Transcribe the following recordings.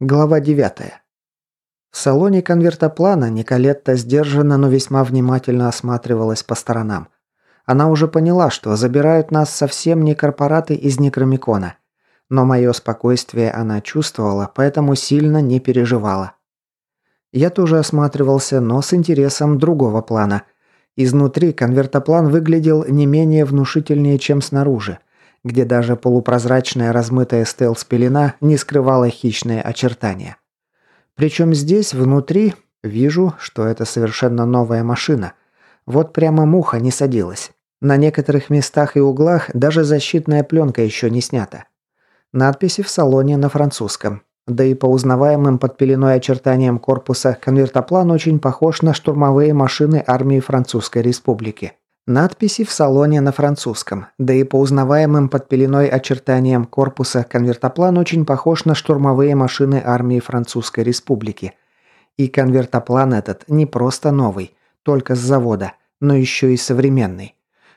Глава 9. В салоне конвертоплана Николетта сдержанно, но весьма внимательно осматривалась по сторонам. Она уже поняла, что забирают нас совсем не корпораты из Некромикона. Но мое спокойствие она чувствовала, поэтому сильно не переживала. Я тоже осматривался, но с интересом другого плана. Изнутри конвертоплан выглядел не менее внушительнее, чем снаружи где даже полупрозрачная размытая стелс-пелена не скрывала хищные очертания. Причем здесь, внутри, вижу, что это совершенно новая машина. Вот прямо муха не садилась. На некоторых местах и углах даже защитная пленка еще не снята. Надписи в салоне на французском. Да и по узнаваемым под пеленой очертаниям корпуса конвертоплан очень похож на штурмовые машины армии Французской Республики. Надписи в салоне на французском, да и по узнаваемым под пеленой очертаниям корпуса конвертоплан очень похож на штурмовые машины армии Французской Республики. И конвертоплан этот не просто новый, только с завода, но еще и современный.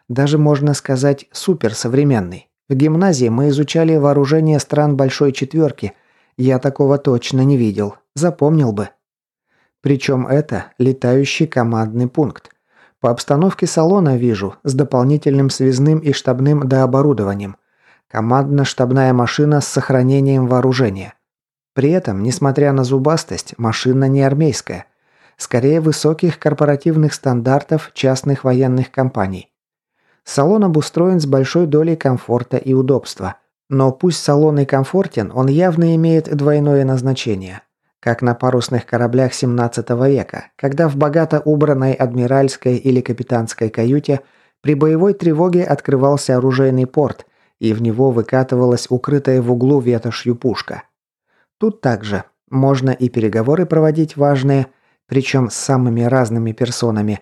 Даже можно сказать суперсовременный. В гимназии мы изучали вооружение стран Большой Четверки. Я такого точно не видел. Запомнил бы. Причем это летающий командный пункт. По обстановке салона вижу, с дополнительным связным и штабным дооборудованием. Командно-штабная машина с сохранением вооружения. При этом, несмотря на зубастость, машина не армейская. Скорее высоких корпоративных стандартов частных военных компаний. Салон обустроен с большой долей комфорта и удобства. Но пусть салон и комфортен, он явно имеет двойное назначение как на парусных кораблях 17 века, когда в богато убранной адмиральской или капитанской каюте при боевой тревоге открывался оружейный порт, и в него выкатывалась укрытая в углу ветошью пушка. Тут также можно и переговоры проводить важные, причем с самыми разными персонами,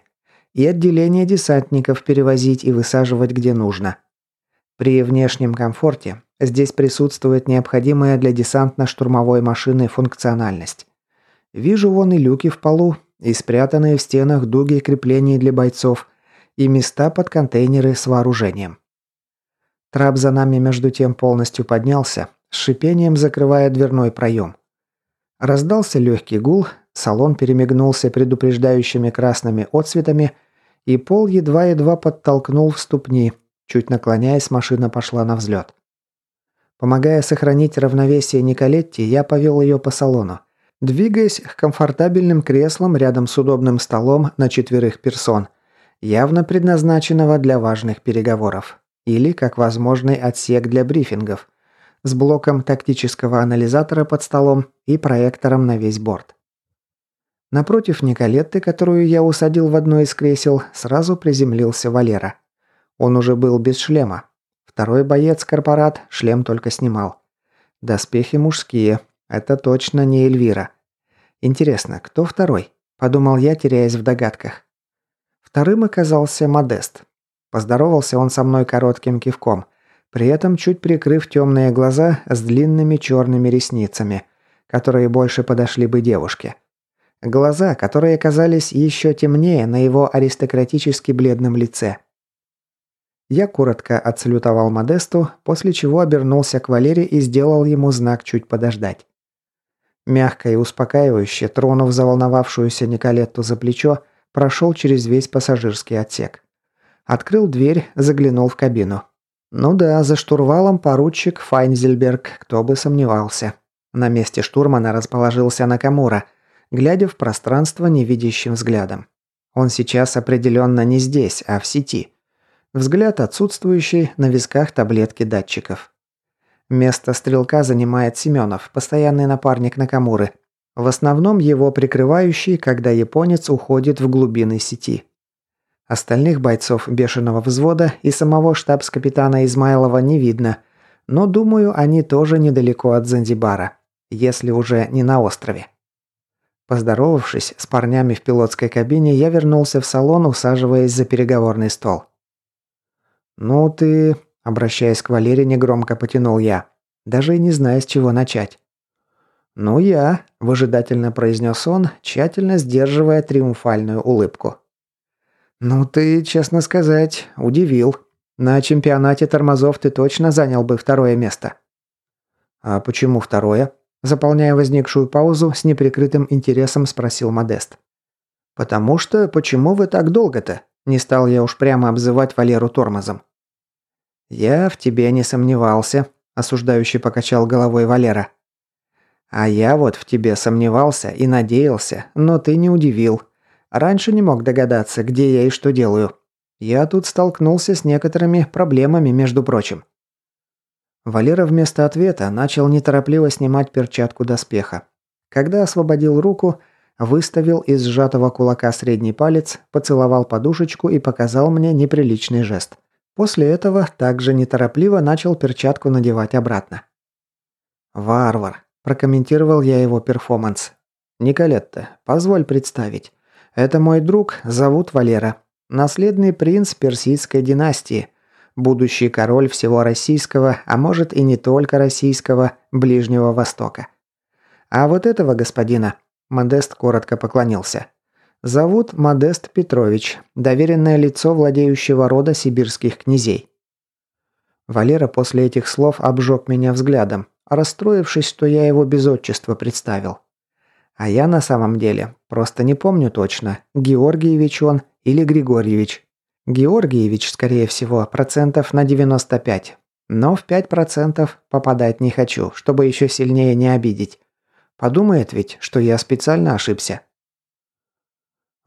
и отделение десантников перевозить и высаживать где нужно. При внешнем комфорте Здесь присутствует необходимая для десантно-штурмовой машины функциональность. Вижу вон и люки в полу, и спрятанные в стенах дуги креплений для бойцов, и места под контейнеры с вооружением. Трап за нами между тем полностью поднялся, с шипением закрывая дверной проем. Раздался легкий гул, салон перемигнулся предупреждающими красными отсветами, и пол едва-едва подтолкнул в ступни, чуть наклоняясь, машина пошла на взлет. Помогая сохранить равновесие Николетти, я повел ее по салону. Двигаясь к комфортабельным креслам рядом с удобным столом на четверых персон, явно предназначенного для важных переговоров. Или как возможный отсек для брифингов. С блоком тактического анализатора под столом и проектором на весь борт. Напротив Николетты, которую я усадил в одно из кресел, сразу приземлился Валера. Он уже был без шлема, Второй боец корпорат шлем только снимал. Доспехи мужские. Это точно не Эльвира. Интересно, кто второй? Подумал я, теряясь в догадках. Вторым оказался Модест. Поздоровался он со мной коротким кивком, при этом чуть прикрыв темные глаза с длинными черными ресницами, которые больше подошли бы девушке. Глаза, которые казались еще темнее на его аристократически бледном лице. Я коротко отсалютовал Модесту, после чего обернулся к Валере и сделал ему знак чуть подождать. Мягко и успокаивающе, тронув заволновавшуюся Николетту за плечо, прошел через весь пассажирский отсек. Открыл дверь, заглянул в кабину. Ну да, за штурвалом поручик Файнзельберг, кто бы сомневался. На месте штурмана расположился Накамура, глядя в пространство невидящим взглядом. Он сейчас определенно не здесь, а в сети – Взгляд отсутствующий, на висках таблетки датчиков. Место стрелка занимает Семенов, постоянный напарник Накамуры. В основном его прикрывающий, когда японец уходит в глубины сети. Остальных бойцов бешеного взвода и самого штабс-капитана Измайлова не видно, но, думаю, они тоже недалеко от Занзибара, если уже не на острове. Поздоровавшись с парнями в пилотской кабине, я вернулся в салон, усаживаясь за переговорный стол. «Ну ты...» – обращаясь к Валере, негромко потянул я, даже и не зная, с чего начать. «Ну я», – выжидательно произнес он, тщательно сдерживая триумфальную улыбку. «Ну ты, честно сказать, удивил. На чемпионате тормозов ты точно занял бы второе место». «А почему второе?» Заполняя возникшую паузу, с неприкрытым интересом спросил Модест. «Потому что почему вы так долго-то?» Не стал я уж прямо обзывать Валеру тормозом. «Я в тебе не сомневался», – осуждающий покачал головой Валера. «А я вот в тебе сомневался и надеялся, но ты не удивил. Раньше не мог догадаться, где я и что делаю. Я тут столкнулся с некоторыми проблемами, между прочим». Валера вместо ответа начал неторопливо снимать перчатку доспеха. Когда освободил руку, выставил из сжатого кулака средний палец, поцеловал подушечку и показал мне неприличный жест. После этого также неторопливо начал перчатку надевать обратно. «Варвар», – прокомментировал я его перформанс. «Николетта, позволь представить. Это мой друг, зовут Валера. Наследный принц персидской династии – будущий король всего российского, а может и не только российского, Ближнего Востока. А вот этого господина, Модест коротко поклонился. Зовут Модест Петрович, доверенное лицо владеющего рода сибирских князей. Валера после этих слов обжег меня взглядом, расстроившись, что я его без отчества представил. А я на самом деле просто не помню точно, Георгиевич он или Григорьевич. Георгиевич, скорее всего, процентов на 95. Но в 5% попадать не хочу, чтобы еще сильнее не обидеть. Подумает ведь, что я специально ошибся.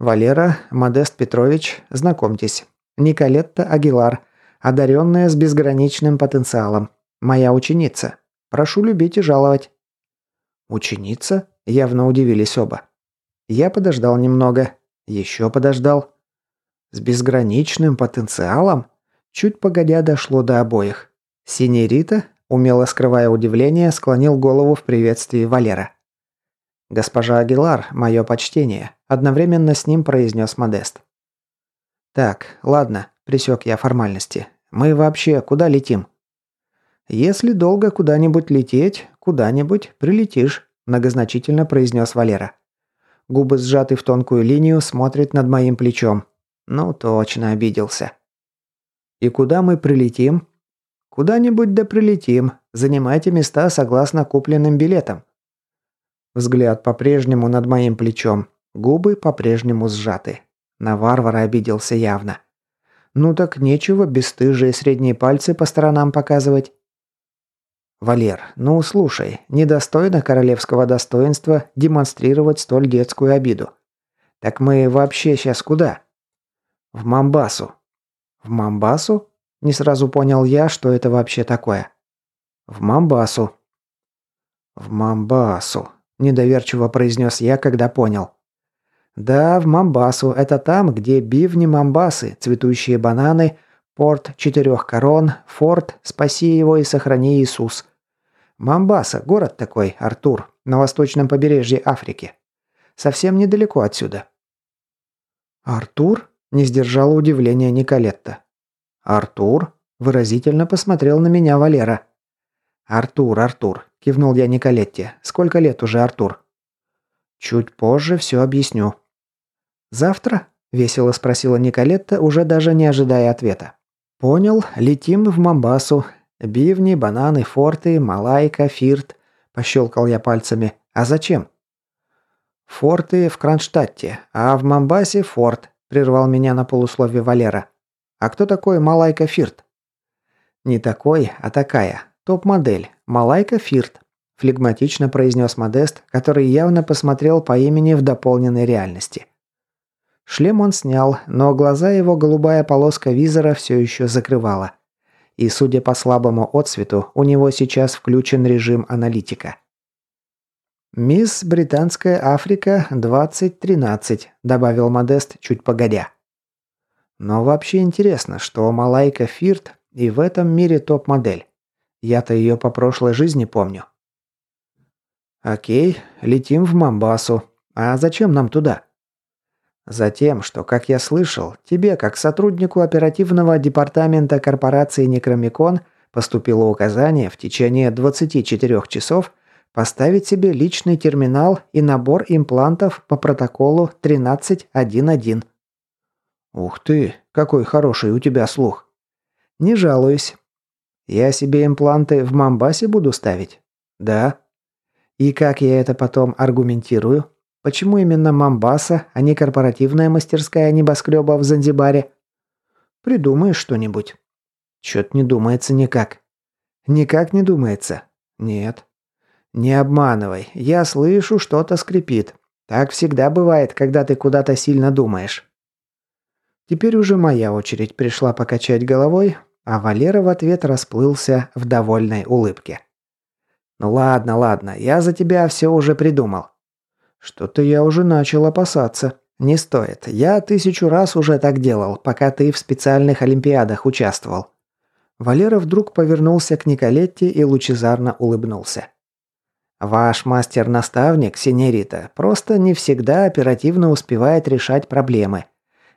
Валера, Модест Петрович, знакомьтесь. Николетта Агилар, одаренная с безграничным потенциалом. Моя ученица. Прошу любить и жаловать. Ученица? Явно удивились оба. Я подождал немного. Еще подождал. С безграничным потенциалом? Чуть погодя дошло до обоих. Синерита, умело скрывая удивление, склонил голову в приветствии Валера. «Госпожа Агилар, мое почтение», – одновременно с ним произнес Модест. «Так, ладно», – присек я формальности. «Мы вообще куда летим?» «Если долго куда-нибудь лететь, куда-нибудь прилетишь», – многозначительно произнес Валера. Губы сжаты в тонкую линию, смотрит над моим плечом. Ну, точно обиделся. И куда мы прилетим? Куда-нибудь да прилетим. Занимайте места согласно купленным билетам. Взгляд по-прежнему над моим плечом. Губы по-прежнему сжаты. На варвара обиделся явно. Ну так нечего бесстыжие средние пальцы по сторонам показывать. Валер, ну слушай, недостойно королевского достоинства демонстрировать столь детскую обиду. Так мы вообще сейчас куда? В Мамбасу. В Мамбасу? Не сразу понял я, что это вообще такое. В Мамбасу. В Мамбасу, недоверчиво произнес я, когда понял. Да, в Мамбасу. Это там, где бивни Мамбасы, цветущие бананы, порт четырех корон, форт «Спаси его и сохрани Иисус». Мамбаса, город такой, Артур, на восточном побережье Африки. Совсем недалеко отсюда. Артур? Не сдержала удивления Николетта. «Артур?» – выразительно посмотрел на меня Валера. «Артур, Артур», – кивнул я Николетте. «Сколько лет уже, Артур?» «Чуть позже все объясню». «Завтра?» – весело спросила Николетта, уже даже не ожидая ответа. «Понял, летим в Мамбасу. Бивни, бананы, форты, малайка, фирт», – пощелкал я пальцами. «А зачем?» «Форты в Кронштадте, а в Мамбасе форт прервал меня на полуслове Валера. А кто такой Малайка Фирт? Не такой, а такая. Топ-модель. Малайка Фирт. Флегматично произнес Модест, который явно посмотрел по имени в дополненной реальности. Шлем он снял, но глаза его голубая полоска визора все еще закрывала. И, судя по слабому отсвету, у него сейчас включен режим аналитика. «Мисс Британская Африка 2013», – добавил Модест чуть погодя. Но вообще интересно, что Малайка Фирт и в этом мире топ-модель. Я-то ее по прошлой жизни помню. Окей, летим в Мамбасу. А зачем нам туда? Затем, что, как я слышал, тебе, как сотруднику оперативного департамента корпорации Некромикон, поступило указание в течение 24 часов – Поставить себе личный терминал и набор имплантов по протоколу 13.1.1. Ух ты, какой хороший у тебя слух. Не жалуюсь. Я себе импланты в Мамбасе буду ставить? Да. И как я это потом аргументирую? Почему именно Мамбаса, а не корпоративная мастерская небоскреба в Занзибаре? Придумаешь что-нибудь. Чё-то не думается никак. Никак не думается. Нет. Не обманывай. Я слышу, что-то скрипит. Так всегда бывает, когда ты куда-то сильно думаешь. Теперь уже моя очередь пришла покачать головой, а Валера в ответ расплылся в довольной улыбке. «Ну ладно, ладно, я за тебя все уже придумал». «Что-то я уже начал опасаться. Не стоит. Я тысячу раз уже так делал, пока ты в специальных олимпиадах участвовал». Валера вдруг повернулся к Николетте и лучезарно улыбнулся. «Ваш мастер-наставник, синерита, просто не всегда оперативно успевает решать проблемы.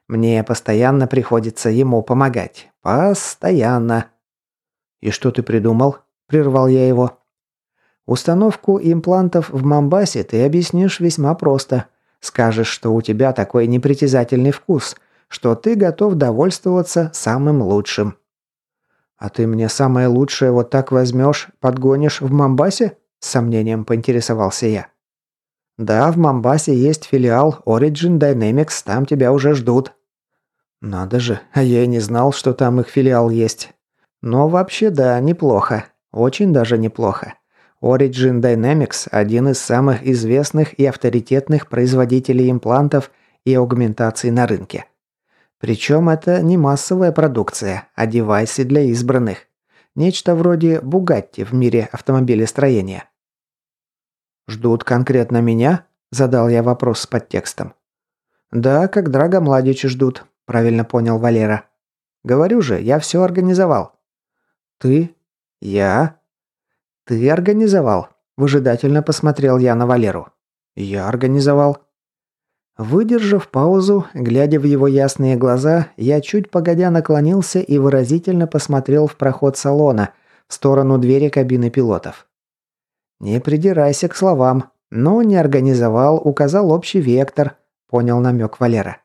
Мне постоянно приходится ему помогать. Постоянно. И что ты придумал? Прервал я его. Установку имплантов в Мамбасе ты объяснишь весьма просто. Скажешь, что у тебя такой непритязательный вкус, что ты готов довольствоваться самым лучшим. А ты мне самое лучшее вот так возьмешь, подгонишь в Мамбасе? С сомнением поинтересовался я. Да, в Мамбасе есть филиал Origin Dynamics, там тебя уже ждут. Надо же, а я и не знал, что там их филиал есть. Но вообще да, неплохо. Очень даже неплохо. Origin Dynamics – один из самых известных и авторитетных производителей имплантов и аугментаций на рынке. Причем это не массовая продукция, а девайсы для избранных. Нечто вроде Бугатти в мире автомобилестроения. «Ждут конкретно меня?» – задал я вопрос с подтекстом. «Да, как Драго Младича ждут», – правильно понял Валера. «Говорю же, я все организовал». «Ты? Я?» «Ты организовал?» – выжидательно посмотрел я на Валеру. «Я организовал». Выдержав паузу, глядя в его ясные глаза, я чуть погодя наклонился и выразительно посмотрел в проход салона, в сторону двери кабины пилотов. «Не придирайся к словам. но не организовал, указал общий вектор», – понял намек Валера.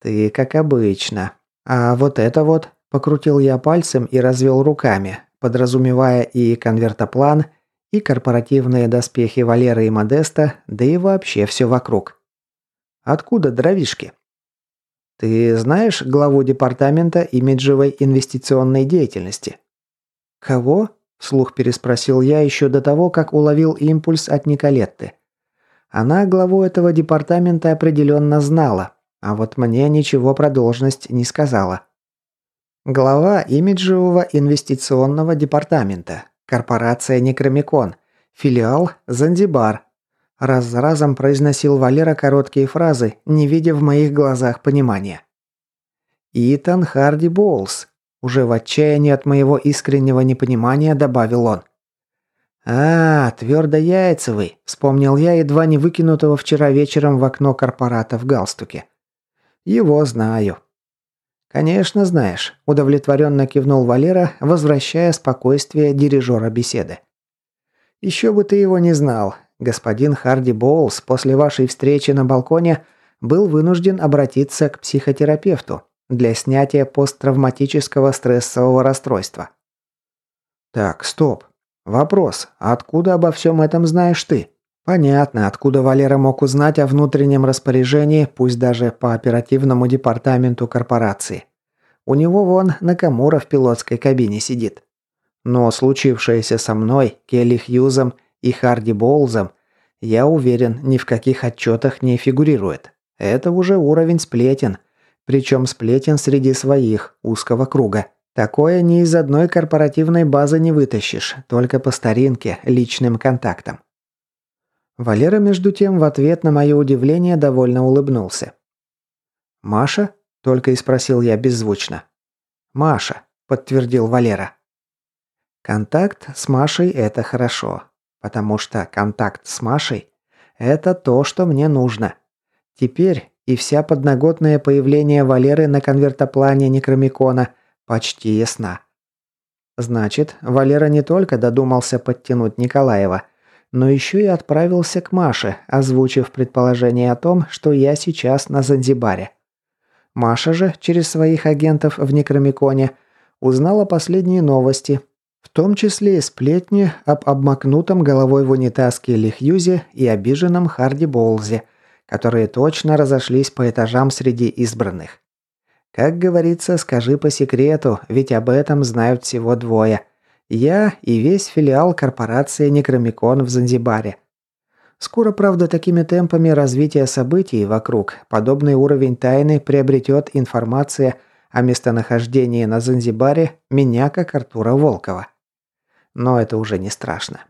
«Ты как обычно. А вот это вот...» – покрутил я пальцем и развел руками, подразумевая и конвертоплан, и корпоративные доспехи Валеры и Модеста, да и вообще все вокруг. Откуда дровишки? Ты знаешь главу департамента имиджевой инвестиционной деятельности? Кого? Вслух переспросил я еще до того, как уловил импульс от Николетты. Она главу этого департамента определенно знала, а вот мне ничего про должность не сказала. Глава имиджевого инвестиционного департамента. Корпорация Некромикон. Филиал Занзибар. Раз за разом произносил Валера короткие фразы, не видя в моих глазах понимания. Итан Харди Боулс. Уже в отчаянии от моего искреннего непонимания добавил он. «А, твердояйцевый», – вспомнил я едва не выкинутого вчера вечером в окно корпората в галстуке. «Его знаю». «Конечно знаешь», – удовлетворенно кивнул Валера, возвращая спокойствие дирижера беседы. «Еще бы ты его не знал. Господин Харди Боулс после вашей встречи на балконе был вынужден обратиться к психотерапевту для снятия посттравматического стрессового расстройства. Так, стоп. Вопрос. Откуда обо всем этом знаешь ты? Понятно, откуда Валера мог узнать о внутреннем распоряжении, пусть даже по оперативному департаменту корпорации. У него вон Накамура в пилотской кабине сидит. Но случившееся со мной, Келли Хьюзом и Харди Боулзом, я уверен, ни в каких отчетах не фигурирует. Это уже уровень сплетен, причем сплетен среди своих, узкого круга. Такое ни из одной корпоративной базы не вытащишь, только по старинке, личным контактам. Валера, между тем, в ответ на мое удивление довольно улыбнулся. «Маша?» – только и спросил я беззвучно. «Маша», – подтвердил Валера. Контакт с Машей – это хорошо, потому что контакт с Машей – это то, что мне нужно. Теперь и вся подноготное появление Валеры на конвертоплане Некромикона почти ясна. Значит, Валера не только додумался подтянуть Николаева, но еще и отправился к Маше, озвучив предположение о том, что я сейчас на Занзибаре. Маша же, через своих агентов в Некромиконе, узнала последние новости. В том числе и сплетни об обмакнутом головой в унитаз Келли Хьюзе и обиженном Харди Болзе, которые точно разошлись по этажам среди избранных. Как говорится, скажи по секрету, ведь об этом знают всего двое. Я и весь филиал корпорации Некромикон в Занзибаре. Скоро, правда, такими темпами развития событий вокруг подобный уровень тайны приобретет информация о местонахождении на Занзибаре меня как Артура Волкова. Но это уже не страшно.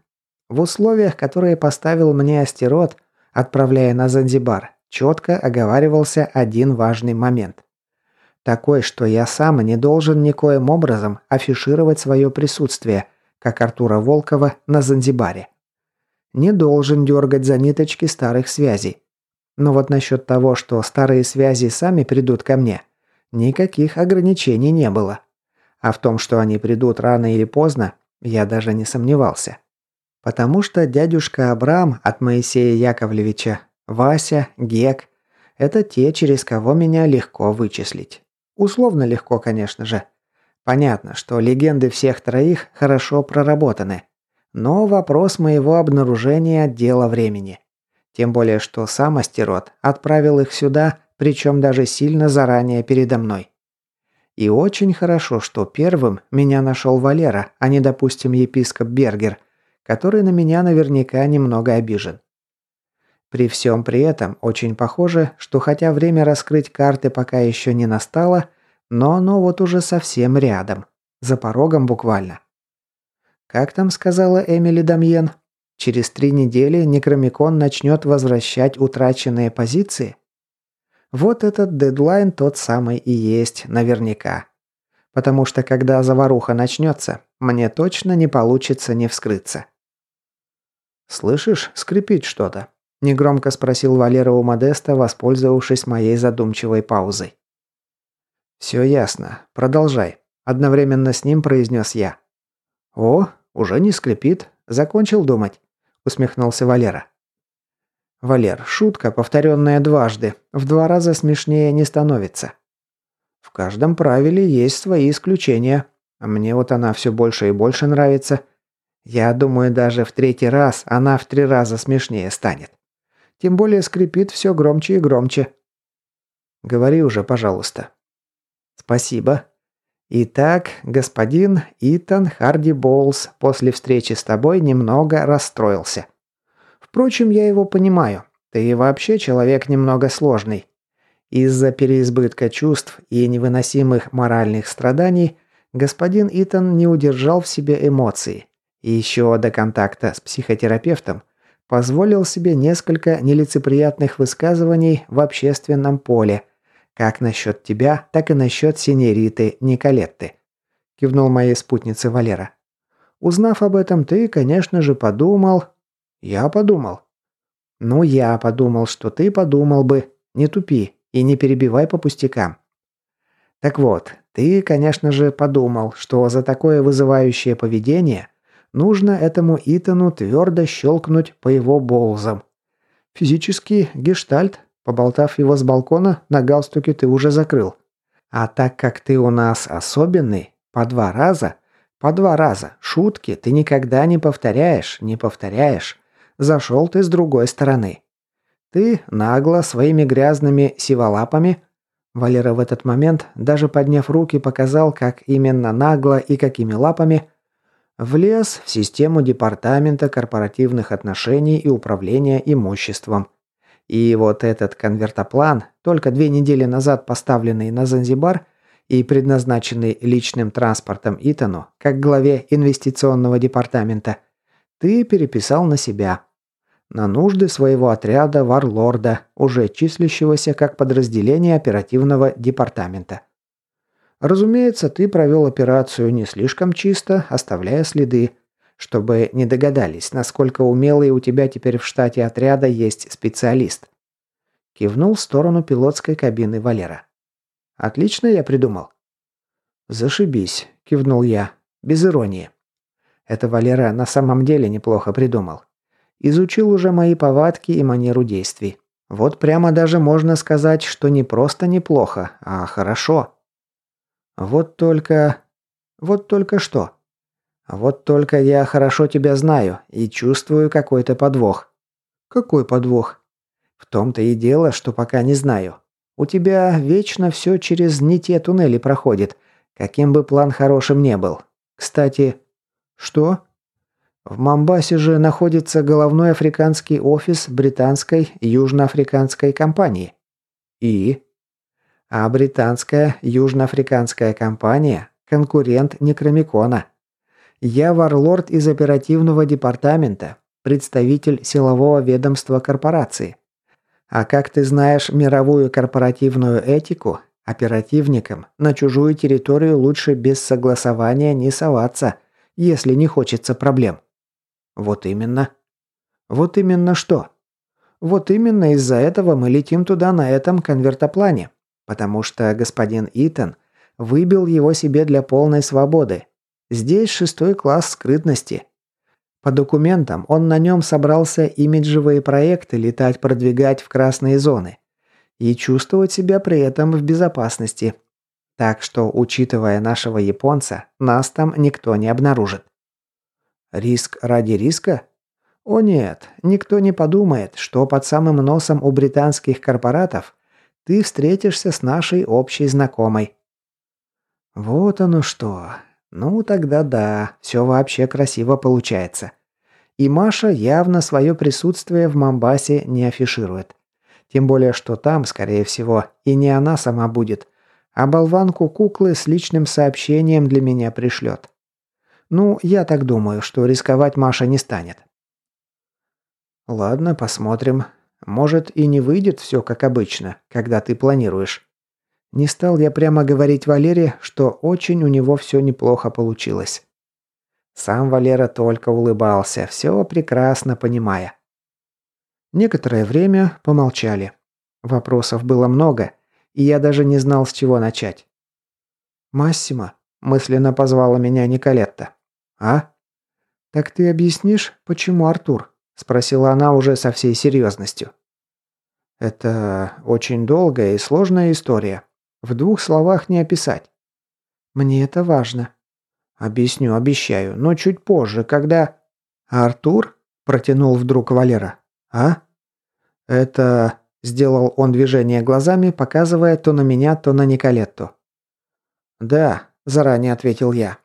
В условиях, которые поставил мне Астерот, отправляя на Занзибар, четко оговаривался один важный момент. Такой, что я сам не должен никоим образом афишировать свое присутствие, как Артура Волкова на Занзибаре. Не должен дергать за ниточки старых связей. Но вот насчет того, что старые связи сами придут ко мне, никаких ограничений не было. А в том, что они придут рано или поздно, я даже не сомневался. Потому что дядюшка Абрам от Моисея Яковлевича, Вася, Гек – это те, через кого меня легко вычислить. Условно легко, конечно же. Понятно, что легенды всех троих хорошо проработаны. Но вопрос моего обнаружения – дело времени. Тем более, что сам Астерот отправил их сюда, причем даже сильно заранее передо мной. И очень хорошо, что первым меня нашел Валера, а не, допустим, епископ Бергер, который на меня наверняка немного обижен. При всем при этом очень похоже, что хотя время раскрыть карты пока еще не настало, но оно вот уже совсем рядом. За порогом буквально. Как там сказала Эмили Дамьен? Через три недели Некромикон начнет возвращать утраченные позиции? Вот этот дедлайн тот самый и есть, наверняка. Потому что когда заваруха начнется, мне точно не получится не вскрыться. «Слышишь, скрипит что-то?» – негромко спросил Валера у Модеста, воспользовавшись моей задумчивой паузой. «Все ясно. Продолжай», – одновременно с ним произнес я. «О, уже не скрипит. Закончил думать», – усмехнулся Валера. Валер, шутка, повторенная дважды, в два раза смешнее не становится. В каждом правиле есть свои исключения. А мне вот она все больше и больше нравится. Я думаю, даже в третий раз она в три раза смешнее станет. Тем более скрипит все громче и громче. Говори уже, пожалуйста. Спасибо. Итак, господин Итан Харди Боулс после встречи с тобой немного расстроился. Впрочем, я его понимаю. Ты вообще человек немного сложный. Из-за переизбытка чувств и невыносимых моральных страданий господин Итан не удержал в себе эмоции. И еще до контакта с психотерапевтом позволил себе несколько нелицеприятных высказываний в общественном поле, как насчет тебя, так и насчет синериты Николетты. Кивнул моей спутнице Валера. Узнав об этом, ты, конечно же, подумал, «Я подумал». «Ну, я подумал, что ты подумал бы. Не тупи и не перебивай по пустякам». «Так вот, ты, конечно же, подумал, что за такое вызывающее поведение нужно этому Итану твердо щелкнуть по его болзам. Физический гештальт, поболтав его с балкона, на галстуке ты уже закрыл. А так как ты у нас особенный, по два раза, по два раза, шутки ты никогда не повторяешь, не повторяешь. Зашел ты с другой стороны. Ты нагло своими грязными сиволапами Валера в этот момент, даже подняв руки, показал, как именно нагло и какими лапами влез в систему департамента корпоративных отношений и управления имуществом. И вот этот конвертоплан, только две недели назад поставленный на Занзибар и предназначенный личным транспортом Итану, как главе инвестиционного департамента, ты переписал на себя. На нужды своего отряда Варлорда, уже числящегося как подразделение оперативного департамента. Разумеется, ты провел операцию не слишком чисто, оставляя следы, чтобы не догадались, насколько умелый у тебя теперь в штате отряда есть специалист. Кивнул в сторону пилотской кабины Валера. Отлично я придумал. Зашибись, кивнул я, без иронии. Это Валера на самом деле неплохо придумал. Изучил уже мои повадки и манеру действий. Вот прямо даже можно сказать, что не просто неплохо, а хорошо. Вот только... Вот только что. Вот только я хорошо тебя знаю и чувствую какой-то подвох. Какой подвох? В том-то и дело, что пока не знаю. У тебя вечно все через не те туннели проходит, каким бы план хорошим не был. Кстати, что? В Мамбасе же находится головной африканский офис британской южноафриканской компании. И? А британская южноафриканская компания – конкурент Некромикона. Я варлорд из оперативного департамента, представитель силового ведомства корпорации. А как ты знаешь мировую корпоративную этику, оперативникам на чужую территорию лучше без согласования не соваться, если не хочется проблем. Вот именно. Вот именно что? Вот именно из-за этого мы летим туда на этом конвертоплане. Потому что господин Итан выбил его себе для полной свободы. Здесь шестой класс скрытности. По документам он на нем собрался имиджевые проекты летать продвигать в красные зоны. И чувствовать себя при этом в безопасности. Так что, учитывая нашего японца, нас там никто не обнаружит. Риск ради риска? О нет, никто не подумает, что под самым носом у британских корпоратов ты встретишься с нашей общей знакомой. Вот оно что. Ну тогда да, все вообще красиво получается. И Маша явно свое присутствие в Мамбасе не афиширует. Тем более, что там, скорее всего, и не она сама будет, а болванку куклы с личным сообщением для меня пришлет. Ну, я так думаю, что рисковать Маша не станет. Ладно, посмотрим. Может и не выйдет все как обычно, когда ты планируешь. Не стал я прямо говорить Валере, что очень у него все неплохо получилось. Сам Валера только улыбался, все прекрасно понимая. Некоторое время помолчали. Вопросов было много, и я даже не знал, с чего начать. «Массимо», – мысленно позвала меня Николетта. «А?» «Так ты объяснишь, почему Артур?» – спросила она уже со всей серьезностью. «Это очень долгая и сложная история. В двух словах не описать». «Мне это важно». «Объясню, обещаю, но чуть позже, когда...» «Артур?» – протянул вдруг Валера. «А?» «Это...» – сделал он движение глазами, показывая то на меня, то на Николетту. «Да», – заранее ответил я.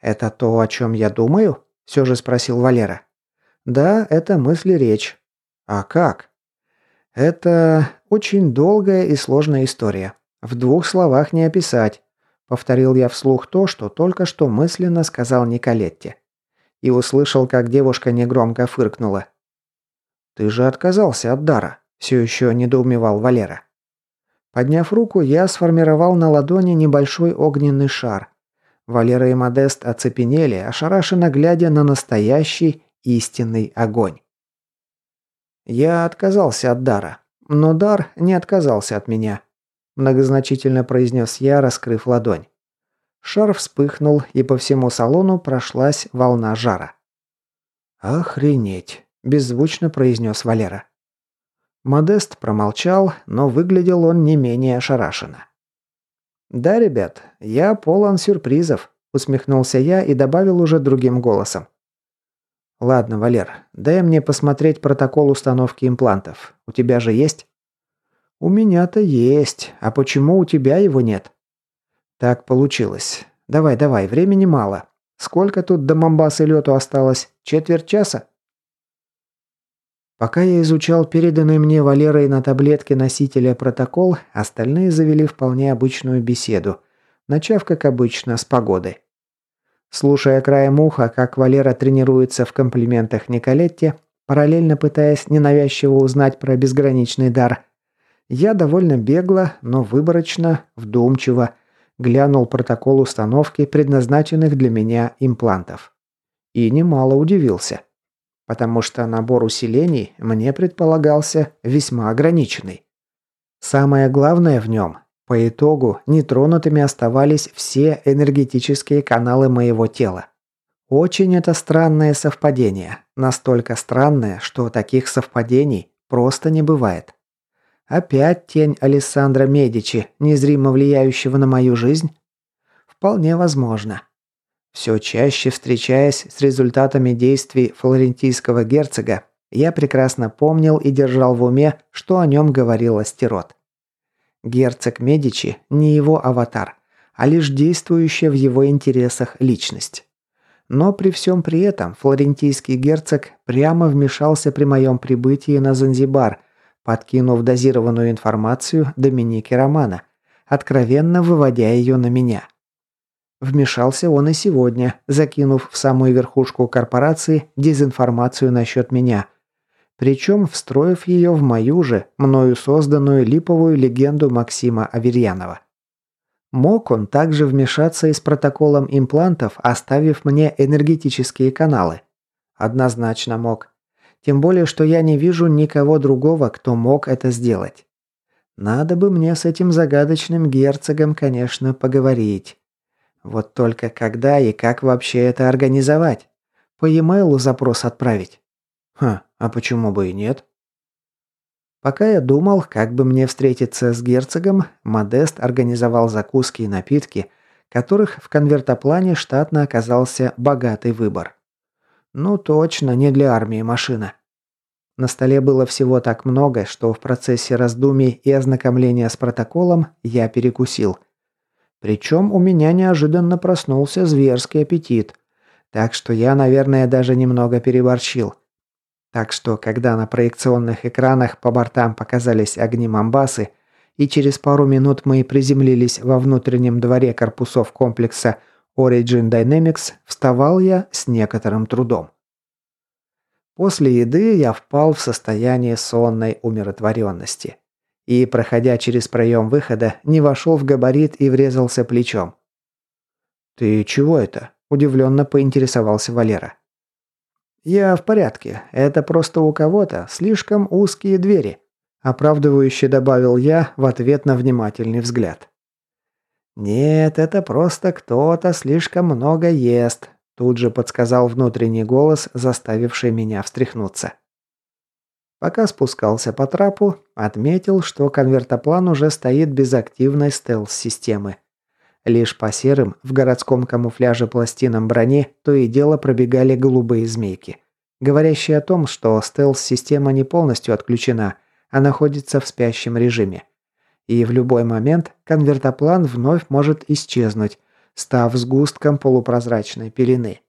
«Это то, о чем я думаю?» – все же спросил Валера. «Да, это мысли речь». «А как?» «Это очень долгая и сложная история. В двух словах не описать», – повторил я вслух то, что только что мысленно сказал Николетте. И услышал, как девушка негромко фыркнула. «Ты же отказался от дара», – все еще недоумевал Валера. Подняв руку, я сформировал на ладони небольшой огненный шар, Валера и Модест оцепенели, ошарашенно глядя на настоящий истинный огонь. Я отказался от дара, но дар не отказался от меня, многозначительно произнес я, раскрыв ладонь. Шар вспыхнул, и по всему салону прошлась волна жара. «Охренеть!» – беззвучно произнес Валера. Модест промолчал, но выглядел он не менее ошарашенно. «Да, ребят, я полон сюрпризов», – усмехнулся я и добавил уже другим голосом. «Ладно, Валер, дай мне посмотреть протокол установки имплантов. У тебя же есть?» «У меня-то есть. А почему у тебя его нет?» «Так получилось. Давай, давай, времени мало. Сколько тут до Мамбасы лету осталось? Четверть часа?» Пока я изучал переданный мне Валерой на таблетке носителя протокол, остальные завели вполне обычную беседу, начав, как обычно, с погоды. Слушая краем уха, как Валера тренируется в комплиментах Николетте, параллельно пытаясь ненавязчиво узнать про безграничный дар, я довольно бегло, но выборочно, вдумчиво глянул протокол установки предназначенных для меня имплантов. И немало удивился – потому что набор усилений мне предполагался весьма ограниченный. Самое главное в нем – по итогу нетронутыми оставались все энергетические каналы моего тела. Очень это странное совпадение. Настолько странное, что таких совпадений просто не бывает. Опять тень Алессандра Медичи, незримо влияющего на мою жизнь? Вполне возможно. Все чаще встречаясь с результатами действий флорентийского герцога, я прекрасно помнил и держал в уме, что о нем говорил Астерот. Герцог Медичи не его аватар, а лишь действующая в его интересах личность. Но при всем при этом флорентийский герцог прямо вмешался при моем прибытии на Занзибар, подкинув дозированную информацию Доминике Романа, откровенно выводя ее на меня. Вмешался он и сегодня, закинув в самую верхушку корпорации дезинформацию насчет меня. Причем встроив ее в мою же, мною созданную липовую легенду Максима Аверьянова. Мог он также вмешаться и с протоколом имплантов, оставив мне энергетические каналы? Однозначно мог. Тем более, что я не вижу никого другого, кто мог это сделать. Надо бы мне с этим загадочным герцогом, конечно, поговорить. Вот только когда и как вообще это организовать? По e-mail запрос отправить? Ха, а почему бы и нет? Пока я думал, как бы мне встретиться с герцогом, Модест организовал закуски и напитки, которых в конвертоплане штатно оказался богатый выбор. Ну точно, не для армии машина. На столе было всего так много, что в процессе раздумий и ознакомления с протоколом я перекусил – причем у меня неожиданно проснулся зверский аппетит. Так что я, наверное, даже немного переборщил. Так что, когда на проекционных экранах по бортам показались огни Мамбасы, и через пару минут мы приземлились во внутреннем дворе корпусов комплекса Origin Dynamics, вставал я с некоторым трудом. После еды я впал в состояние сонной умиротворенности и, проходя через проем выхода, не вошел в габарит и врезался плечом. «Ты чего это?» – удивленно поинтересовался Валера. «Я в порядке. Это просто у кого-то слишком узкие двери», – оправдывающе добавил я в ответ на внимательный взгляд. «Нет, это просто кто-то слишком много ест», – тут же подсказал внутренний голос, заставивший меня встряхнуться. Пока спускался по трапу, отметил, что конвертоплан уже стоит без активной стелс-системы. Лишь по серым, в городском камуфляже пластинам брони, то и дело пробегали голубые змейки, говорящие о том, что стелс-система не полностью отключена, а находится в спящем режиме. И в любой момент конвертоплан вновь может исчезнуть, став сгустком полупрозрачной пелены.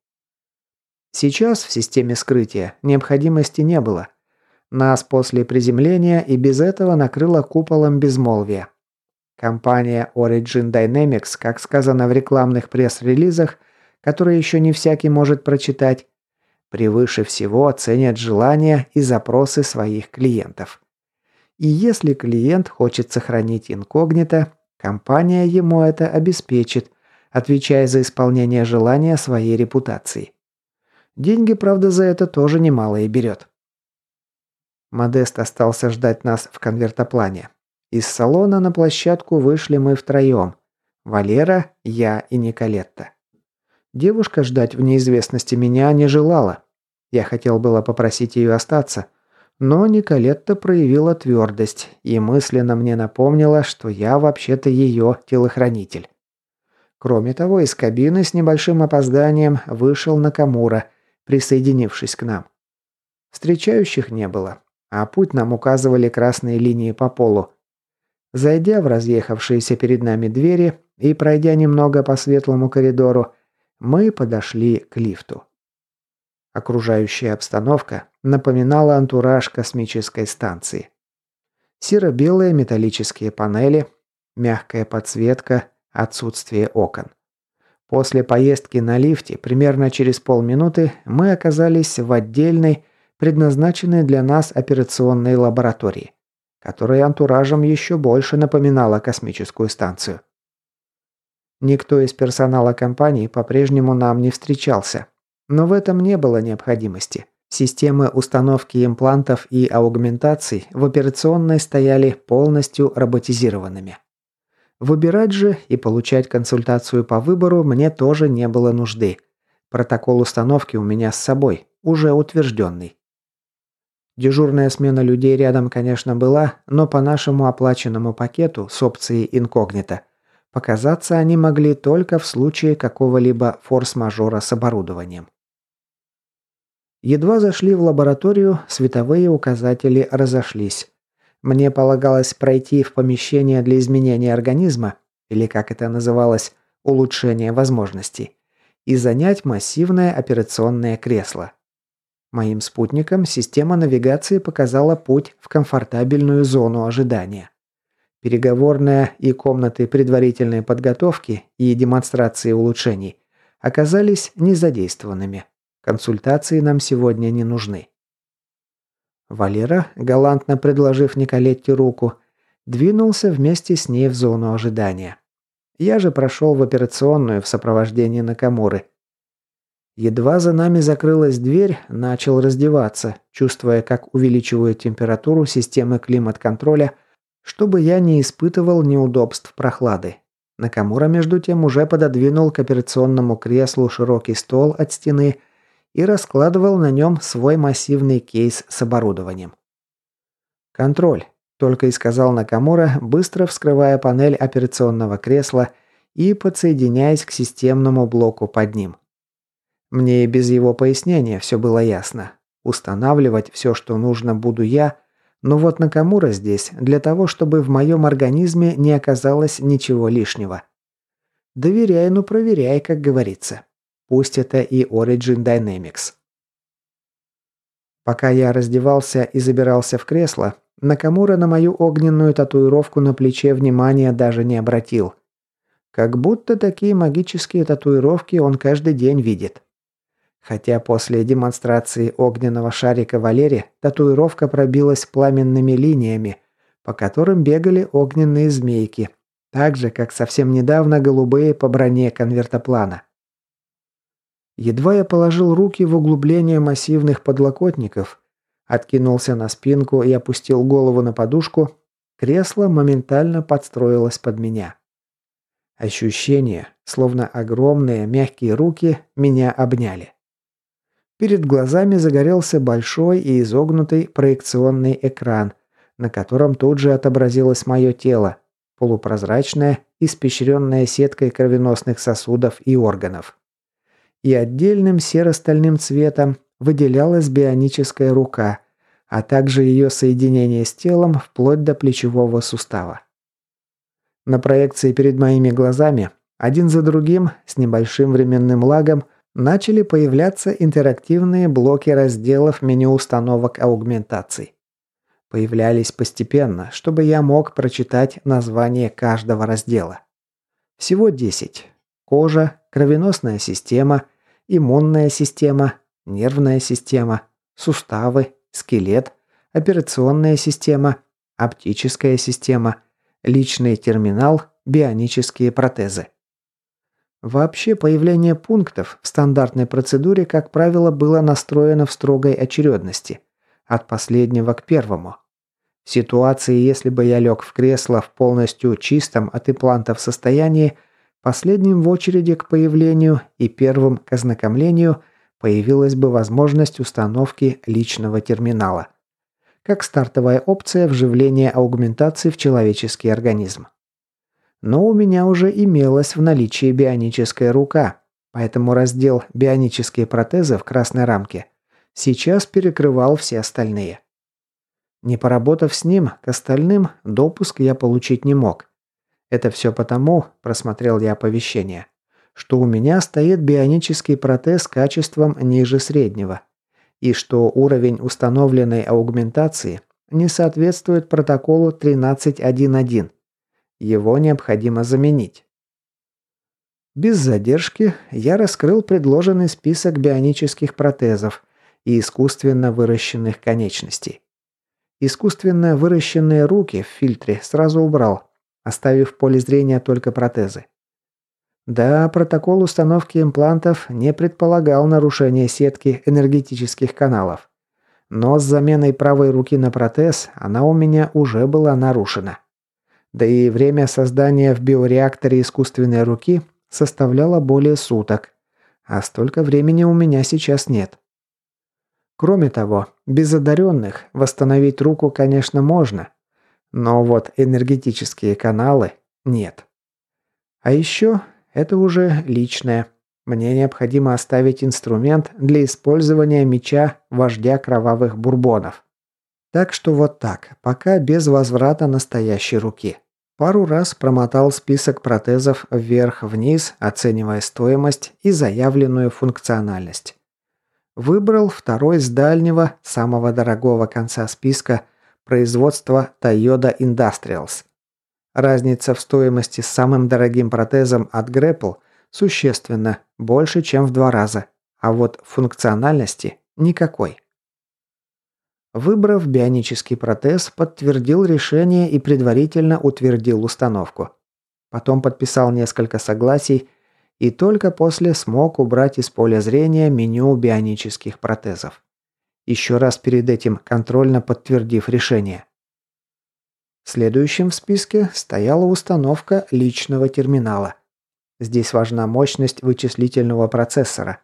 Сейчас в системе скрытия необходимости не было, нас после приземления и без этого накрыло куполом безмолвия. Компания Origin Dynamics, как сказано в рекламных пресс-релизах, которые еще не всякий может прочитать, превыше всего ценят желания и запросы своих клиентов. И если клиент хочет сохранить инкогнито, компания ему это обеспечит, отвечая за исполнение желания своей репутации. Деньги, правда, за это тоже немалые берет. Модест остался ждать нас в конвертоплане. Из салона на площадку вышли мы втроем. Валера, я и Николетта. Девушка ждать в неизвестности меня не желала. Я хотел было попросить ее остаться, но Николетта проявила твердость и мысленно мне напомнила, что я вообще-то ее телохранитель. Кроме того, из кабины с небольшим опозданием вышел Накамура, присоединившись к нам. Встречающих не было, а путь нам указывали красные линии по полу. Зайдя в разъехавшиеся перед нами двери и пройдя немного по светлому коридору, мы подошли к лифту. Окружающая обстановка напоминала антураж космической станции. Серо-белые металлические панели, мягкая подсветка, отсутствие окон. После поездки на лифте примерно через полминуты мы оказались в отдельной, предназначенной для нас операционной лаборатории, которая антуражем еще больше напоминала космическую станцию. Никто из персонала компании по-прежнему нам не встречался, но в этом не было необходимости. Системы установки имплантов и аугментаций в операционной стояли полностью роботизированными. Выбирать же и получать консультацию по выбору мне тоже не было нужды. Протокол установки у меня с собой, уже утвержденный. Дежурная смена людей рядом, конечно, была, но по нашему оплаченному пакету с опцией инкогнито Показаться они могли только в случае какого-либо форс-мажора с оборудованием. Едва зашли в лабораторию, световые указатели разошлись. Мне полагалось пройти в помещение для изменения организма, или как это называлось, улучшение возможностей, и занять массивное операционное кресло. Моим спутникам система навигации показала путь в комфортабельную зону ожидания. Переговорная и комнаты предварительной подготовки и демонстрации улучшений оказались незадействованными. Консультации нам сегодня не нужны. Валера, галантно предложив Николетте руку, двинулся вместе с ней в зону ожидания. Я же прошел в операционную в сопровождении Накамуры. Едва за нами закрылась дверь, начал раздеваться, чувствуя, как увеличиваю температуру системы климат-контроля, чтобы я не испытывал неудобств прохлады. Накамура, между тем, уже пододвинул к операционному креслу широкий стол от стены – и раскладывал на нем свой массивный кейс с оборудованием. «Контроль», – только и сказал Накамура, быстро вскрывая панель операционного кресла и подсоединяясь к системному блоку под ним. Мне и без его пояснения все было ясно. Устанавливать все, что нужно, буду я, но вот Накамура здесь для того, чтобы в моем организме не оказалось ничего лишнего. Доверяй, ну проверяй, как говорится. Пусть это и Origin Dynamics. Пока я раздевался и забирался в кресло, Накамура на мою огненную татуировку на плече внимания даже не обратил. Как будто такие магические татуировки он каждый день видит. Хотя после демонстрации огненного шарика Валере татуировка пробилась пламенными линиями, по которым бегали огненные змейки, так же, как совсем недавно голубые по броне конвертоплана. Едва я положил руки в углубление массивных подлокотников, откинулся на спинку и опустил голову на подушку, кресло моментально подстроилось под меня. Ощущение, словно огромные мягкие руки меня обняли. Перед глазами загорелся большой и изогнутый проекционный экран, на котором тут же отобразилось мое тело, полупрозрачное, испещренное сеткой кровеносных сосудов и органов и отдельным серо-стальным цветом выделялась бионическая рука, а также ее соединение с телом вплоть до плечевого сустава. На проекции перед моими глазами один за другим, с небольшим временным лагом, начали появляться интерактивные блоки разделов меню установок аугментаций. Появлялись постепенно, чтобы я мог прочитать название каждого раздела. Всего 10. Кожа, кровеносная система, иммунная система, нервная система, суставы, скелет, операционная система, оптическая система, личный терминал, бионические протезы. Вообще, появление пунктов в стандартной процедуре, как правило, было настроено в строгой очередности, от последнего к первому. В ситуации, если бы я лег в кресло в полностью чистом от имплантов состоянии, Последним в очереди к появлению и первым к ознакомлению появилась бы возможность установки личного терминала. Как стартовая опция вживления аугментации в человеческий организм. Но у меня уже имелась в наличии бионическая рука, поэтому раздел «Бионические протезы» в красной рамке сейчас перекрывал все остальные. Не поработав с ним, к остальным допуск я получить не мог – это все потому, просмотрел я оповещение, что у меня стоит бионический протез качеством ниже среднего, и что уровень установленной аугментации не соответствует протоколу 13.1.1. Его необходимо заменить. Без задержки я раскрыл предложенный список бионических протезов и искусственно выращенных конечностей. Искусственно выращенные руки в фильтре сразу убрал, оставив в поле зрения только протезы. Да, протокол установки имплантов не предполагал нарушения сетки энергетических каналов. Но с заменой правой руки на протез она у меня уже была нарушена. Да и время создания в биореакторе искусственной руки составляло более суток, а столько времени у меня сейчас нет. Кроме того, без одаренных восстановить руку, конечно, можно, но вот энергетические каналы нет. А еще это уже личное. Мне необходимо оставить инструмент для использования меча вождя кровавых бурбонов. Так что вот так, пока без возврата настоящей руки. Пару раз промотал список протезов вверх-вниз, оценивая стоимость и заявленную функциональность. Выбрал второй с дальнего, самого дорогого конца списка производства Toyota Industrials. Разница в стоимости с самым дорогим протезом от Grapple существенно, больше, чем в два раза, а вот функциональности никакой. Выбрав бионический протез, подтвердил решение и предварительно утвердил установку. Потом подписал несколько согласий и только после смог убрать из поля зрения меню бионических протезов. Еще раз перед этим контрольно подтвердив решение. Следующим в списке стояла установка личного терминала. Здесь важна мощность вычислительного процессора.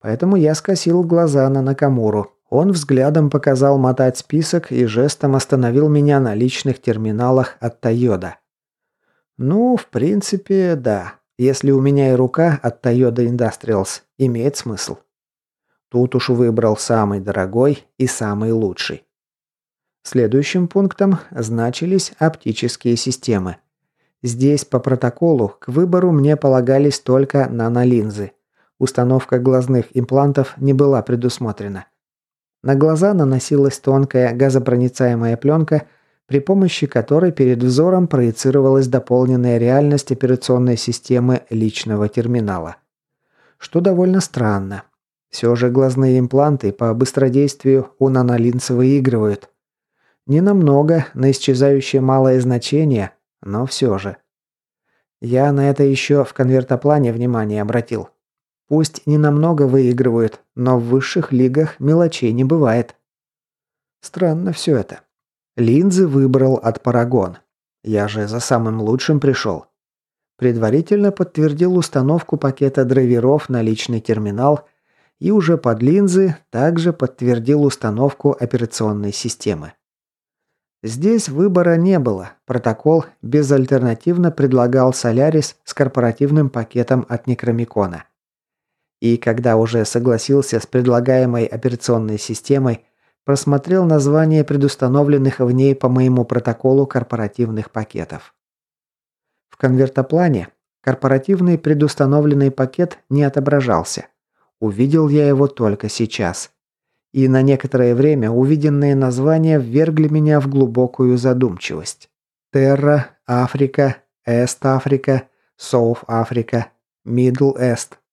Поэтому я скосил глаза на Накамуру, он взглядом показал мотать список и жестом остановил меня на личных терминалах от Тойода. Ну, в принципе, да. Если у меня и рука от Toyota Industrials, имеет смысл. Тут уж выбрал самый дорогой и самый лучший. Следующим пунктом значились оптические системы. Здесь по протоколу к выбору мне полагались только нанолинзы. Установка глазных имплантов не была предусмотрена. На глаза наносилась тонкая газопроницаемая пленка, при помощи которой перед взором проецировалась дополненная реальность операционной системы личного терминала. Что довольно странно. Все же глазные импланты по быстродействию у нанолинз выигрывают. Не намного, на исчезающее малое значение, но все же. Я на это еще в конвертоплане внимание обратил. Пусть не намного выигрывают, но в высших лигах мелочей не бывает. Странно все это. Линзы выбрал от Парагон. Я же за самым лучшим пришел. Предварительно подтвердил установку пакета драйверов на личный терминал и уже под линзы также подтвердил установку операционной системы. Здесь выбора не было. Протокол безальтернативно предлагал Солярис с корпоративным пакетом от Некромикона. И когда уже согласился с предлагаемой операционной системой, просмотрел названия предустановленных в ней по моему протоколу корпоративных пакетов. В конвертоплане корпоративный предустановленный пакет не отображался. Увидел я его только сейчас. И на некоторое время увиденные названия ввергли меня в глубокую задумчивость. Терра, Африка, East Africa, South Africa, Middle East –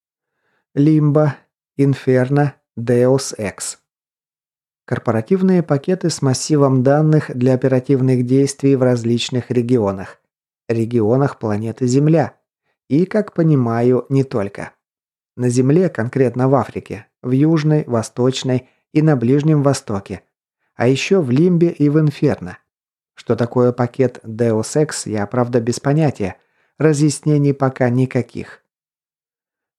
Лимба, Инферно, Deus Ex. Корпоративные пакеты с массивом данных для оперативных действий в различных регионах. Регионах планеты Земля. И, как понимаю, не только. На Земле, конкретно в Африке, в Южной, Восточной и на Ближнем Востоке. А еще в Лимбе и в Инферно. Что такое пакет Deus Ex, я, правда, без понятия. Разъяснений пока никаких.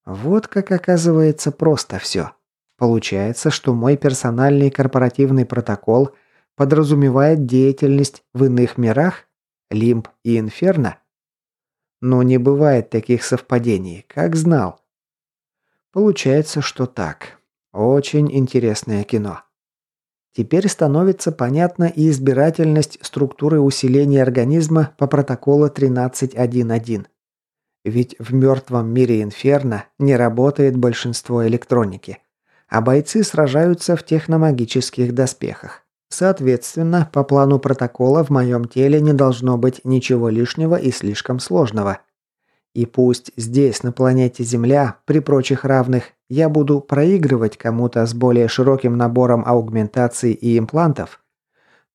Вот как оказывается просто все. Получается, что мой персональный корпоративный протокол подразумевает деятельность в иных мирах, Лимб и Инферно? Но не бывает таких совпадений, как знал. Получается, что так. Очень интересное кино. Теперь становится понятна и избирательность структуры усиления организма по протоколу 13.1.1. Ведь в мертвом мире Инферно не работает большинство электроники, а бойцы сражаются в техномагических доспехах. Соответственно, по плану протокола в моем теле не должно быть ничего лишнего и слишком сложного. И пусть здесь, на планете Земля, при прочих равных, я буду проигрывать кому-то с более широким набором аугментаций и имплантов,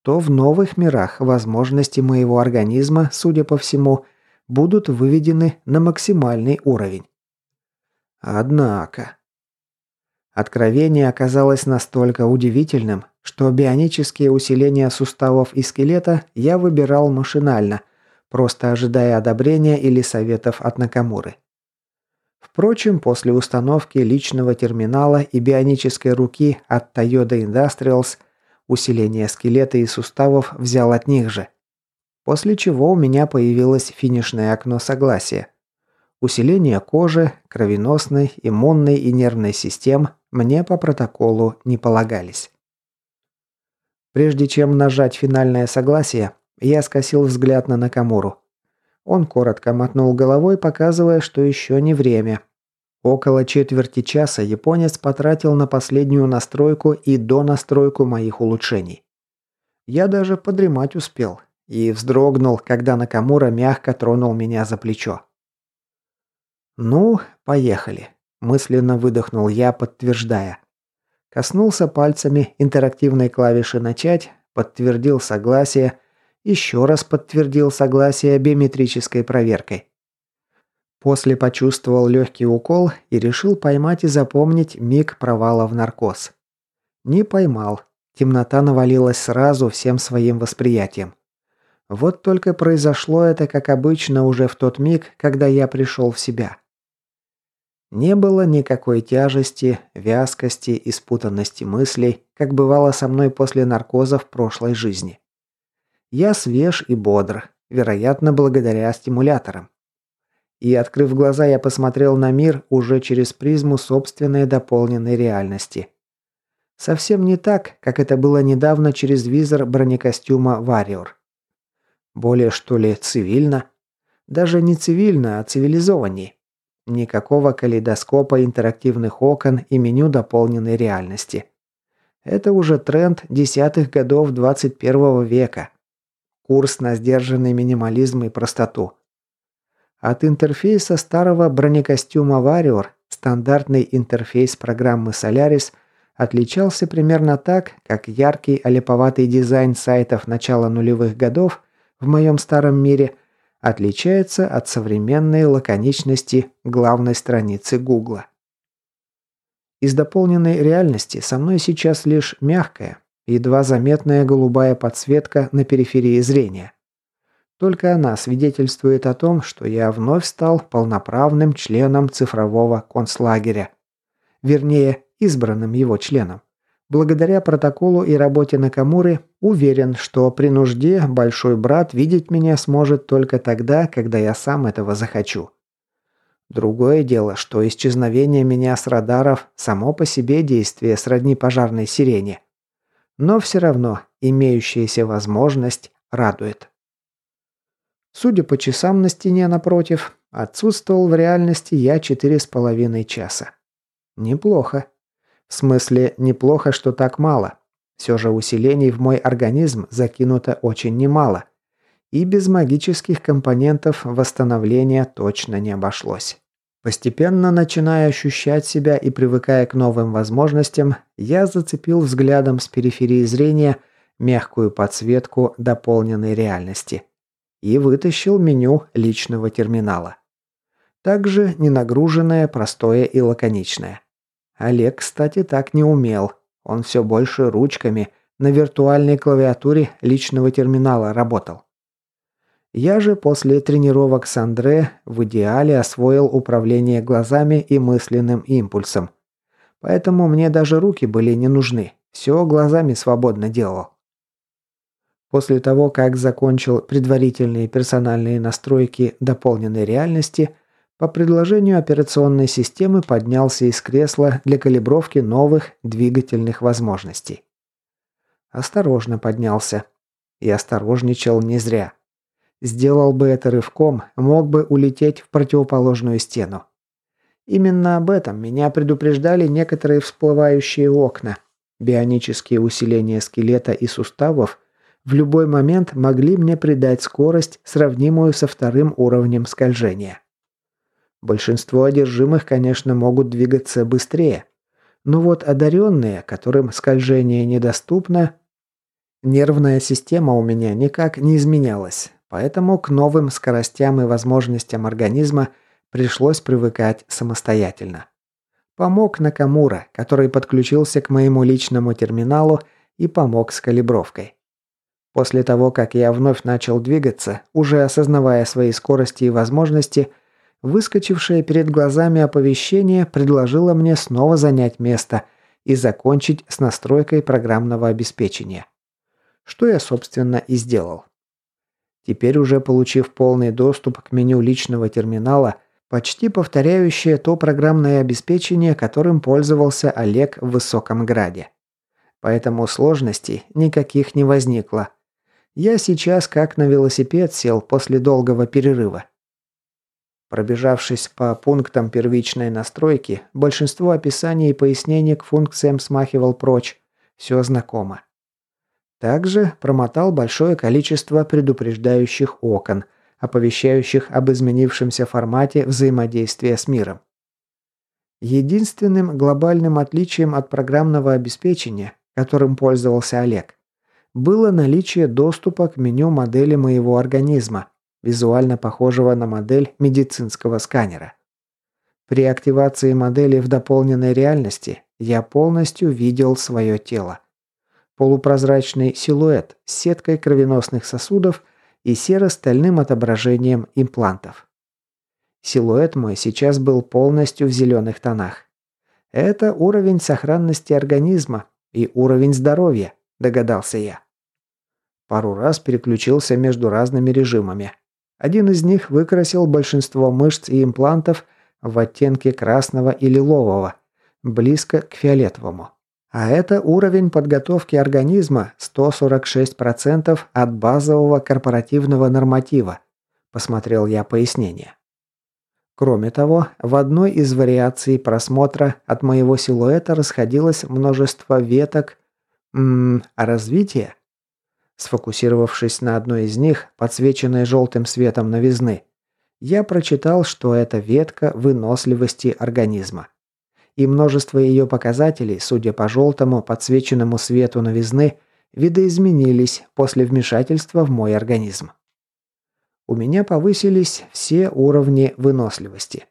то в новых мирах возможности моего организма, судя по всему, – будут выведены на максимальный уровень. Однако... Откровение оказалось настолько удивительным, что бионические усиления суставов и скелета я выбирал машинально, просто ожидая одобрения или советов от Накамуры. Впрочем, после установки личного терминала и бионической руки от Toyota Industrials усиление скелета и суставов взял от них же – После чего у меня появилось финишное окно согласия. усиление кожи, кровеносной, иммунной и нервной систем мне по протоколу не полагались. Прежде чем нажать финальное согласие, я скосил взгляд на Накамуру. Он коротко мотнул головой, показывая, что еще не время. Около четверти часа японец потратил на последнюю настройку и донастройку моих улучшений. Я даже подремать успел и вздрогнул, когда Накамура мягко тронул меня за плечо. «Ну, поехали», – мысленно выдохнул я, подтверждая. Коснулся пальцами интерактивной клавиши «Начать», подтвердил согласие, еще раз подтвердил согласие биометрической проверкой. После почувствовал легкий укол и решил поймать и запомнить миг провала в наркоз. Не поймал. Темнота навалилась сразу всем своим восприятием. Вот только произошло это, как обычно, уже в тот миг, когда я пришел в себя. Не было никакой тяжести, вязкости и спутанности мыслей, как бывало со мной после наркоза в прошлой жизни. Я свеж и бодр, вероятно, благодаря стимуляторам. И, открыв глаза, я посмотрел на мир уже через призму собственной дополненной реальности. Совсем не так, как это было недавно через визор бронекостюма «Вариор». Более, что ли, цивильно? Даже не цивильно, а цивилизованней. Никакого калейдоскопа интерактивных окон и меню дополненной реальности. Это уже тренд десятых годов 21 века. Курс на сдержанный минимализм и простоту. От интерфейса старого бронекостюма Warrior стандартный интерфейс программы Solaris отличался примерно так, как яркий олиповатый дизайн сайтов начала нулевых годов в моем старом мире – отличается от современной лаконичности главной страницы Гугла. Из дополненной реальности со мной сейчас лишь мягкая, едва заметная голубая подсветка на периферии зрения. Только она свидетельствует о том, что я вновь стал полноправным членом цифрового концлагеря. Вернее, избранным его членом. Благодаря протоколу и работе Накамуры уверен, что при нужде большой брат видеть меня сможет только тогда, когда я сам этого захочу. Другое дело, что исчезновение меня с радаров само по себе действие сродни пожарной сирене. Но все равно имеющаяся возможность радует. Судя по часам на стене напротив, отсутствовал в реальности я четыре с половиной часа. Неплохо. В смысле, неплохо, что так мало. Все же усилений в мой организм закинуто очень немало. И без магических компонентов восстановления точно не обошлось. Постепенно начиная ощущать себя и привыкая к новым возможностям, я зацепил взглядом с периферии зрения мягкую подсветку дополненной реальности и вытащил меню личного терминала. Также ненагруженное, простое и лаконичное. Олег, кстати, так не умел. Он все больше ручками на виртуальной клавиатуре личного терминала работал. Я же после тренировок с Андре в идеале освоил управление глазами и мысленным импульсом. Поэтому мне даже руки были не нужны. Все глазами свободно делал. После того, как закончил предварительные персональные настройки дополненной реальности – по предложению операционной системы поднялся из кресла для калибровки новых двигательных возможностей. Осторожно поднялся. И осторожничал не зря. Сделал бы это рывком, мог бы улететь в противоположную стену. Именно об этом меня предупреждали некоторые всплывающие окна. Бионические усиления скелета и суставов в любой момент могли мне придать скорость, сравнимую со вторым уровнем скольжения. Большинство одержимых, конечно, могут двигаться быстрее. Но вот одаренные, которым скольжение недоступно... Нервная система у меня никак не изменялась, поэтому к новым скоростям и возможностям организма пришлось привыкать самостоятельно. Помог Накамура, который подключился к моему личному терминалу и помог с калибровкой. После того, как я вновь начал двигаться, уже осознавая свои скорости и возможности – Выскочившее перед глазами оповещение предложило мне снова занять место и закончить с настройкой программного обеспечения. Что я, собственно, и сделал. Теперь уже получив полный доступ к меню личного терминала, почти повторяющее то программное обеспечение, которым пользовался Олег в Высоком Граде. Поэтому сложностей никаких не возникло. Я сейчас как на велосипед сел после долгого перерыва. Пробежавшись по пунктам первичной настройки, большинство описаний и пояснений к функциям смахивал прочь. Все знакомо. Также промотал большое количество предупреждающих окон, оповещающих об изменившемся формате взаимодействия с миром. Единственным глобальным отличием от программного обеспечения, которым пользовался Олег, было наличие доступа к меню модели моего организма, визуально похожего на модель медицинского сканера. При активации модели в дополненной реальности я полностью видел свое тело. Полупрозрачный силуэт с сеткой кровеносных сосудов и серо-стальным отображением имплантов. Силуэт мой сейчас был полностью в зеленых тонах. Это уровень сохранности организма и уровень здоровья, догадался я. Пару раз переключился между разными режимами. Один из них выкрасил большинство мышц и имплантов в оттенке красного и лилового, близко к фиолетовому. А это уровень подготовки организма 146% от базового корпоративного норматива, посмотрел я пояснение. Кроме того, в одной из вариаций просмотра от моего силуэта расходилось множество веток м -м, развития. Сфокусировавшись на одной из них, подсвеченной желтым светом новизны, я прочитал, что это ветка выносливости организма. И множество ее показателей, судя по желтому подсвеченному свету новизны, видоизменились после вмешательства в мой организм. У меня повысились все уровни выносливости.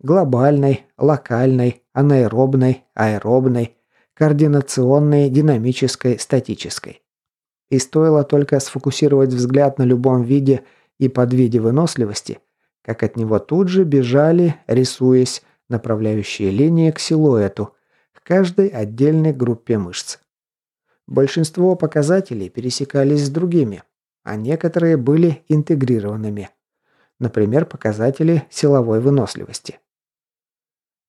Глобальной, локальной, анаэробной, аэробной, координационной, динамической, статической. И стоило только сфокусировать взгляд на любом виде и подвиде выносливости, как от него тут же бежали, рисуясь, направляющие линии к силуэту, к каждой отдельной группе мышц. Большинство показателей пересекались с другими, а некоторые были интегрированными. Например, показатели силовой выносливости.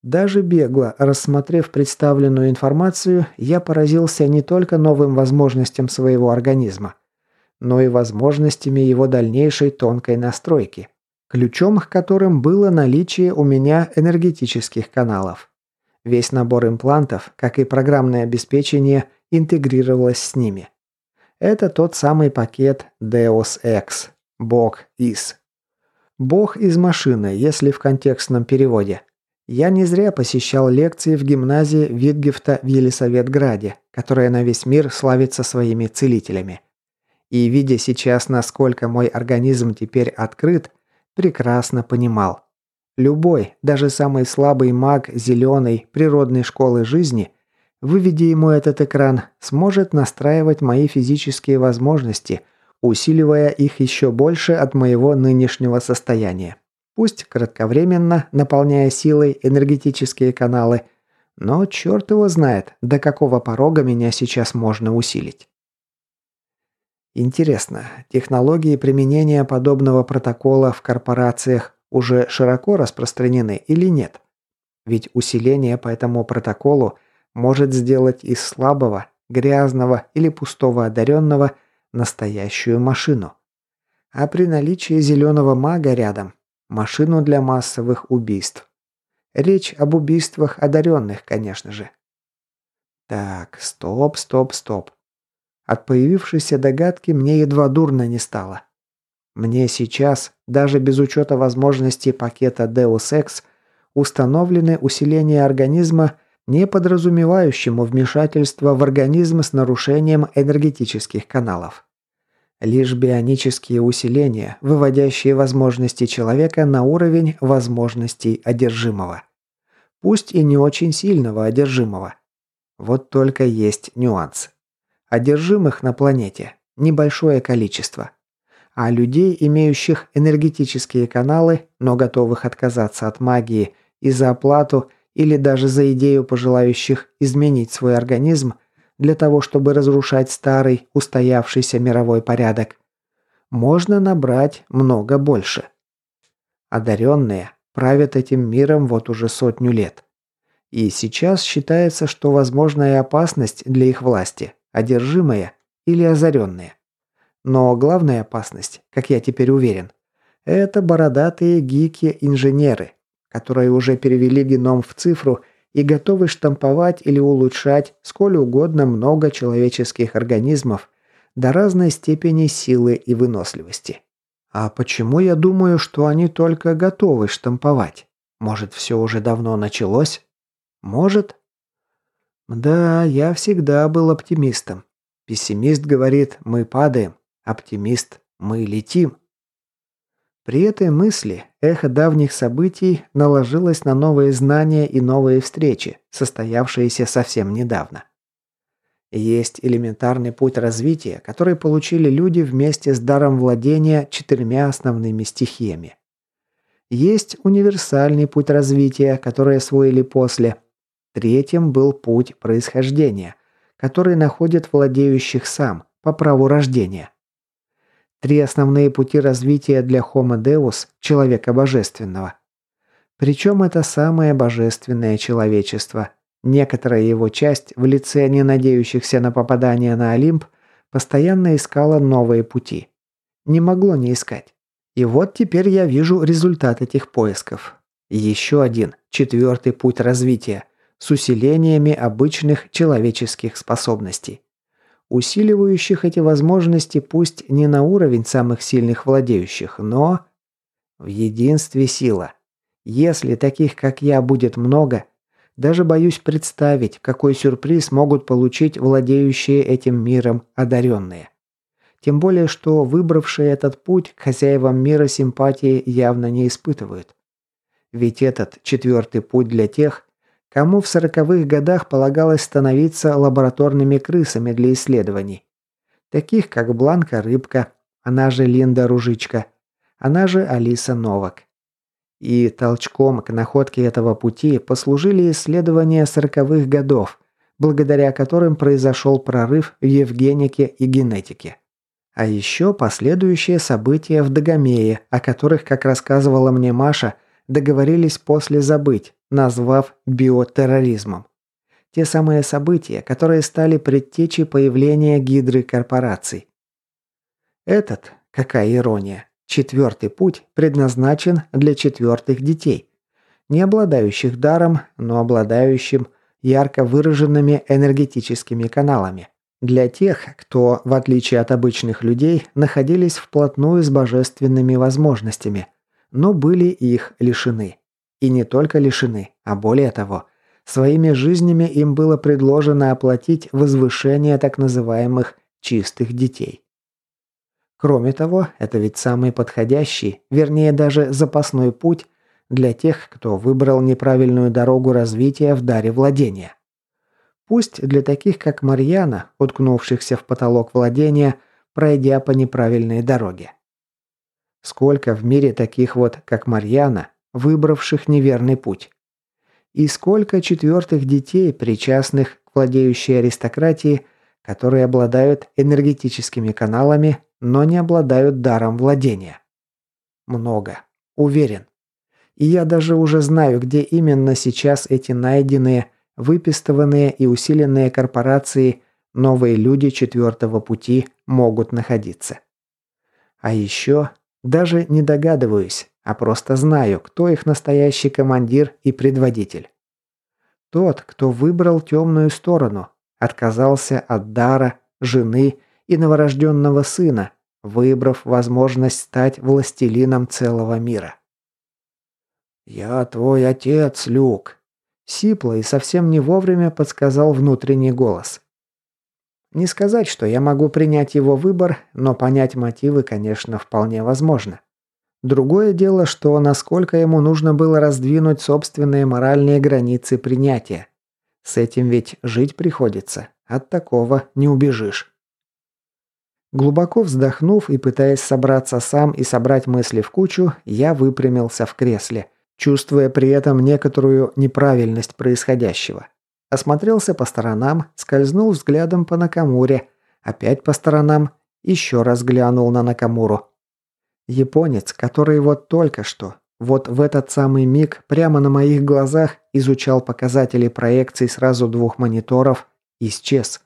Даже бегло, рассмотрев представленную информацию, я поразился не только новым возможностям своего организма, но и возможностями его дальнейшей тонкой настройки, ключом к которым было наличие у меня энергетических каналов. Весь набор имплантов, как и программное обеспечение, интегрировалось с ними. Это тот самый пакет Deus Ex, Бог из. Бог из машины, если в контекстном переводе. Я не зря посещал лекции в гимназии Витгефта в Елисаветграде, которая на весь мир славится своими целителями. И видя сейчас, насколько мой организм теперь открыт, прекрасно понимал. Любой, даже самый слабый маг зеленой природной школы жизни, выведя ему этот экран, сможет настраивать мои физические возможности, усиливая их еще больше от моего нынешнего состояния. Пусть кратковременно, наполняя силой энергетические каналы, но черт его знает, до какого порога меня сейчас можно усилить. Интересно, технологии применения подобного протокола в корпорациях уже широко распространены или нет? Ведь усиление по этому протоколу может сделать из слабого, грязного или пустого одаренного настоящую машину. А при наличии зеленого мага рядом Машину для массовых убийств. Речь об убийствах одаренных, конечно же. Так, стоп, стоп, стоп. От появившейся догадки мне едва дурно не стало. Мне сейчас, даже без учета возможностей пакета Deus Ex, установлены усиления организма, не подразумевающему вмешательство в организм с нарушением энергетических каналов. Лишь бионические усиления, выводящие возможности человека на уровень возможностей одержимого. Пусть и не очень сильного одержимого. Вот только есть нюанс. Одержимых на планете небольшое количество. А людей, имеющих энергетические каналы, но готовых отказаться от магии и за оплату или даже за идею пожелающих изменить свой организм – для того, чтобы разрушать старый, устоявшийся мировой порядок, можно набрать много больше. Одаренные, правят этим миром вот уже сотню лет. И сейчас считается, что возможная опасность для их власти – одержимые или озаренные. Но главная опасность, как я теперь уверен, это бородатые гики-инженеры, которые уже перевели геном в цифру и готовы штамповать или улучшать сколь угодно много человеческих организмов до разной степени силы и выносливости. А почему я думаю, что они только готовы штамповать? Может, все уже давно началось? Может? Да, я всегда был оптимистом. Пессимист говорит «мы падаем», оптимист «мы летим». При этой мысли эхо давних событий наложилось на новые знания и новые встречи, состоявшиеся совсем недавно. Есть элементарный путь развития, который получили люди вместе с даром владения четырьмя основными стихиями. Есть универсальный путь развития, который освоили после. Третьим был путь происхождения, который находит владеющих сам, по праву рождения. Три основные пути развития для Homo Deus, человека божественного. Причем это самое божественное человечество, Некоторая его часть, в лице не надеющихся на попадание на Олимп, постоянно искала новые пути. Не могло не искать. И вот теперь я вижу результат этих поисков. Еще один, четвертый путь развития, с усилениями обычных человеческих способностей. Усиливающих эти возможности пусть не на уровень самых сильных владеющих, но... В единстве сила. Если таких, как я, будет много – даже боюсь представить, какой сюрприз могут получить владеющие этим миром одаренные. Тем более, что выбравшие этот путь к хозяевам мира симпатии явно не испытывают. Ведь этот четвертый путь для тех, кому в сороковых годах полагалось становиться лабораторными крысами для исследований. Таких, как Бланка Рыбка, она же Линда Ружичка, она же Алиса Новак. И толчком к находке этого пути послужили исследования сороковых годов, благодаря которым произошел прорыв в Евгенике и генетике. А еще последующие события в Дагомее, о которых, как рассказывала мне Маша, договорились после забыть, назвав биотерроризмом. Те самые события, которые стали предтечей появления гидры корпораций. Этот, какая ирония, Четвертый путь предназначен для четвертых детей, не обладающих даром, но обладающим ярко выраженными энергетическими каналами. Для тех, кто, в отличие от обычных людей, находились вплотную с божественными возможностями, но были их лишены. И не только лишены, а более того, своими жизнями им было предложено оплатить возвышение так называемых «чистых детей». Кроме того, это ведь самый подходящий, вернее даже запасной путь для тех, кто выбрал неправильную дорогу развития в даре владения. Пусть для таких, как Марьяна, уткнувшихся в потолок владения, пройдя по неправильной дороге. Сколько в мире таких вот, как Марьяна, выбравших неверный путь? И сколько четвертых детей, причастных к владеющей аристократии, которые обладают энергетическими каналами, но не обладают даром владения. Много. Уверен. И я даже уже знаю, где именно сейчас эти найденные, выпистыванные и усиленные корпорации новые люди четвертого пути могут находиться. А еще даже не догадываюсь, а просто знаю, кто их настоящий командир и предводитель. Тот, кто выбрал темную сторону, отказался от дара, жены и новорожденного сына, выбрав возможность стать властелином целого мира. «Я твой отец, Люк», — сипло и совсем не вовремя подсказал внутренний голос. Не сказать, что я могу принять его выбор, но понять мотивы, конечно, вполне возможно. Другое дело, что насколько ему нужно было раздвинуть собственные моральные границы принятия. С этим ведь жить приходится, от такого не убежишь. Глубоко вздохнув и пытаясь собраться сам и собрать мысли в кучу, я выпрямился в кресле, чувствуя при этом некоторую неправильность происходящего. Осмотрелся по сторонам, скользнул взглядом по Накамуре, опять по сторонам, еще раз глянул на Накамуру. Японец, который вот только что, Вот в этот самый миг прямо на моих глазах изучал показатели проекций сразу двух мониторов, исчез.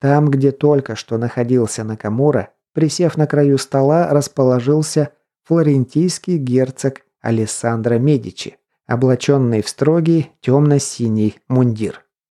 Там, где только что находился Накамура, присев на краю стола, расположился флорентийский герцог Алессандро Медичи, облаченный в строгий темно-синий мундир.